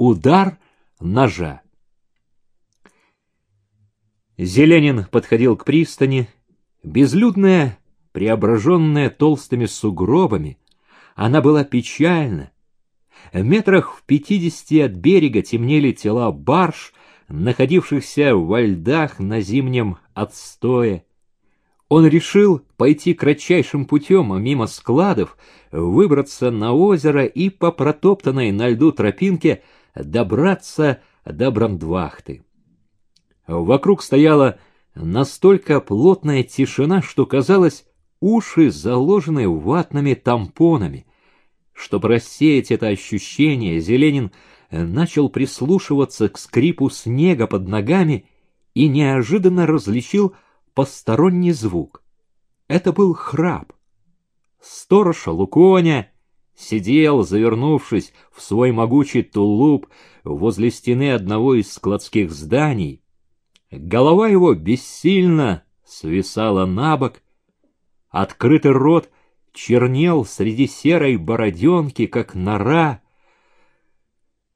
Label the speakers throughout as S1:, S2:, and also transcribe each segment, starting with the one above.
S1: Удар ножа. Зеленин подходил к пристани, безлюдная, преображенная толстыми сугробами. Она была печальна. В метрах в пятидесяти от берега темнели тела барж, находившихся во льдах на зимнем отстое. Он решил пойти кратчайшим путем мимо складов, выбраться на озеро и по протоптанной на льду тропинке добраться до Брандвахты. Вокруг стояла настолько плотная тишина, что казалось, уши заложены ватными тампонами. Чтобы рассеять это ощущение, Зеленин начал прислушиваться к скрипу снега под ногами и неожиданно различил посторонний звук. Это был храп. Сторож Луконя сидел, завернувшись в свой могучий тулуп возле стены одного из складских зданий. Голова его бессильно свисала на бок, открытый рот чернел среди серой бороденки, как нора.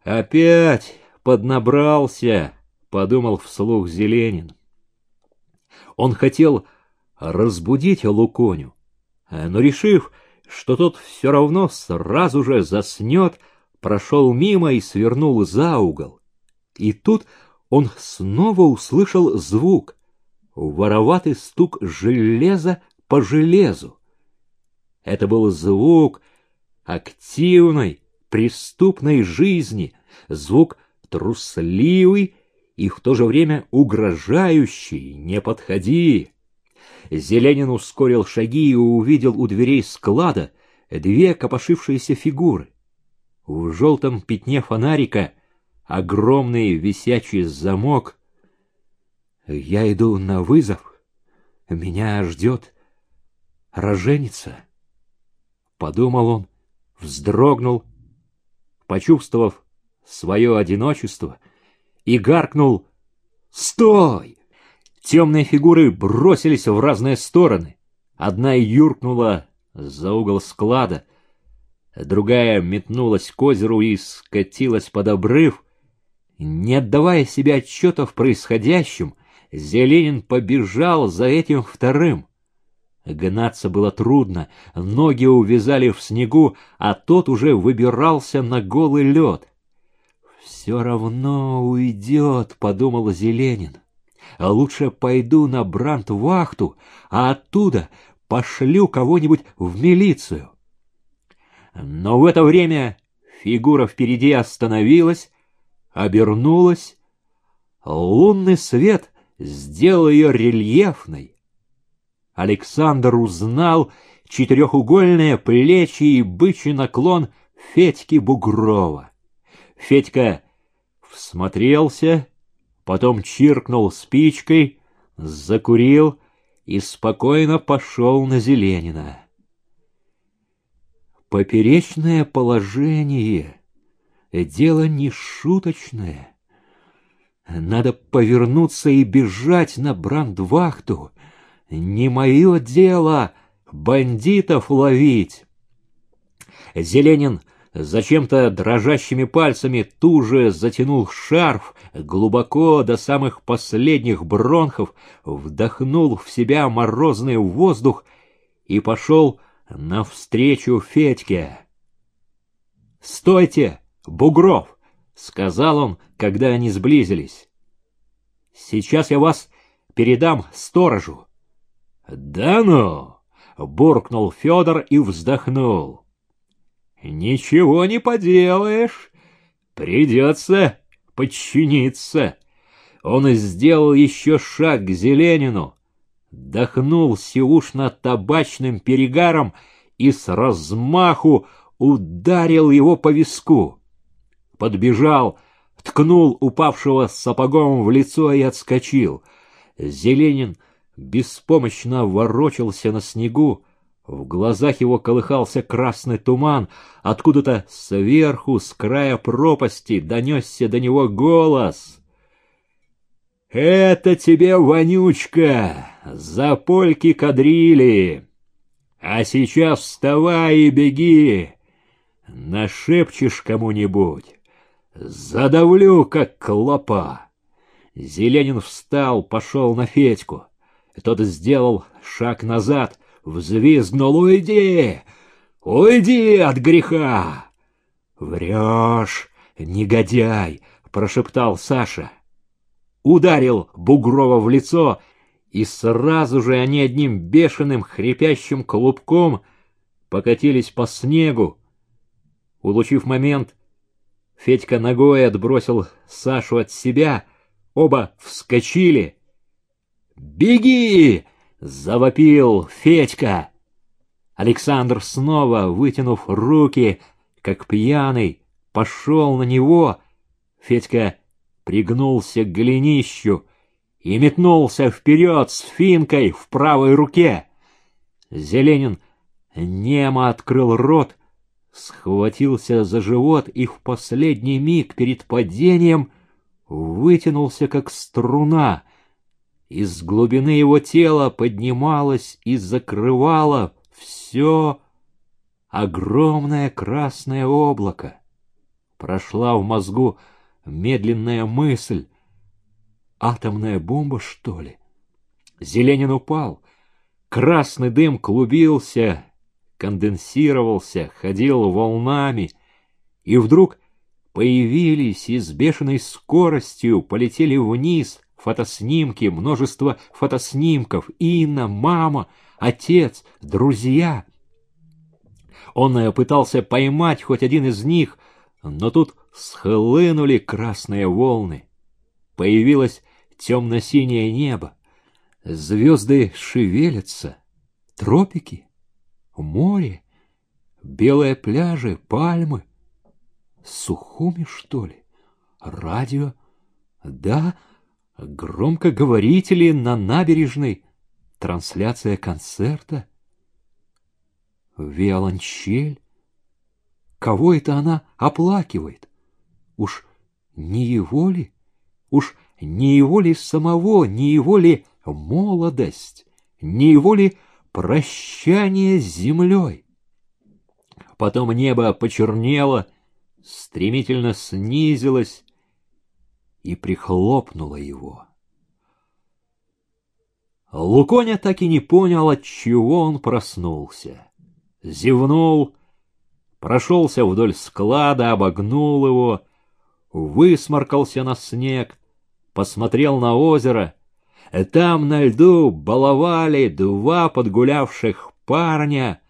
S1: «Опять поднабрался», — подумал вслух Зеленин. Он хотел разбудить Луконю, но, решив, что тот все равно сразу же заснет, прошел мимо и свернул за угол. И тут он снова услышал звук, вороватый стук железа по железу. Это был звук активной, преступной жизни, звук трусливый и в то же время угрожающий «не подходи». Зеленин ускорил шаги и увидел у дверей склада две копошившиеся фигуры. В желтом пятне фонарика огромный висячий замок. Я иду на вызов. Меня ждет роженица. Подумал он, вздрогнул, почувствовав свое одиночество, и гаркнул «Стой!». Темные фигуры бросились в разные стороны. Одна юркнула за угол склада, другая метнулась к озеру и скатилась под обрыв. Не отдавая себе отчета в происходящем, Зеленин побежал за этим вторым. Гнаться было трудно, ноги увязали в снегу, а тот уже выбирался на голый лед. «Все равно уйдет», — подумал Зеленин. А «Лучше пойду на брандвахту, а оттуда пошлю кого-нибудь в милицию». Но в это время фигура впереди остановилась, обернулась. Лунный свет сделал ее рельефной. Александр узнал четырехугольные плечи и бычий наклон Федьки Бугрова. Федька всмотрелся, потом чиркнул спичкой, закурил и спокойно пошел на Зеленина. Поперечное положение — дело не шуточное. Надо повернуться и бежать на брандвахту. Не мое дело бандитов ловить. Зеленин зачем-то дрожащими пальцами туже затянул шарф глубоко до самых последних бронхов, вдохнул в себя морозный воздух и пошел навстречу Федьке. «Стойте, Бугров!» — сказал он, когда они сблизились. «Сейчас я вас передам сторожу». «Да ну!» — буркнул Федор и вздохнул. «Ничего не поделаешь. Придется подчиниться». Он сделал еще шаг к Зеленину, дохнул сиушно-табачным перегаром и с размаху ударил его по виску. Подбежал, ткнул упавшего сапогом в лицо и отскочил. Зеленин беспомощно ворочался на снегу, в глазах его колыхался красный туман, откуда-то сверху, с края пропасти, донесся до него голос. «Это тебе, вонючка, за польки кадрили! А сейчас вставай и беги! Нашепчешь кому-нибудь, Задавлю, как клопа. Зеленин встал, пошел на Федьку. Тот сделал шаг назад, взвизгнул «Уйди! Уйди от греха!» «Врешь, негодяй!» — прошептал Саша. Ударил Бугрова в лицо, и сразу же они одним бешеным хрипящим клубком покатились по снегу. Улучив момент, Федька ногой отбросил Сашу от себя, оба вскочили. «Беги!» — завопил Федька. Александр снова, вытянув руки, как пьяный, пошел на него. Федька пригнулся к голенищу и метнулся вперед с финкой в правой руке. Зеленин немо открыл рот, схватился за живот и в последний миг перед падением вытянулся, как струна. Из глубины его тела поднималось и закрывало все огромное красное облако. Прошла в мозгу медленная мысль. Атомная бомба, что ли? Зеленин упал. Красный дым клубился, конденсировался, ходил волнами, и вдруг появились и с бешеной скоростью полетели вниз фотоснимки, множество фотоснимков, Инна, мама, отец, друзья. Он э, пытался поймать хоть один из них, но тут схлынули красные волны. Появилось темно-синее небо. Звезды шевелятся. Тропики, море, белые пляжи, пальмы. Сухуми, что ли? Радио? Да, громкоговорители на набережной. Трансляция концерта. Виолончель. Кого это она оплакивает? Уж не его ли? Уж не его ли самого, не его ли молодость, не его ли прощание с землей? Потом небо почернело, стремительно снизилось и прихлопнуло его. Луконя так и не понял, от чего он проснулся. Зевнул, прошелся вдоль склада, обогнул его, высморкался на снег, посмотрел на озеро. Там на льду баловали два подгулявших парня.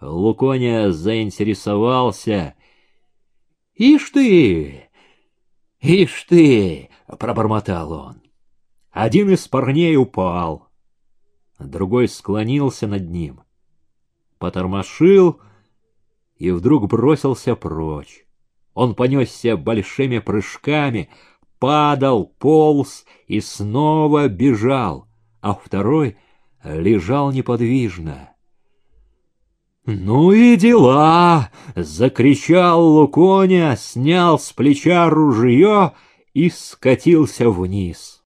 S1: Луконя заинтересовался. — Ишь ты! Ишь ты! — пробормотал он. Один из парней упал, другой склонился над ним, потормошил и вдруг бросился прочь. Он понесся большими прыжками, падал, полз и снова бежал, а второй лежал неподвижно. «Ну и дела!» — закричал Луконя, снял с плеча ружье и скатился вниз.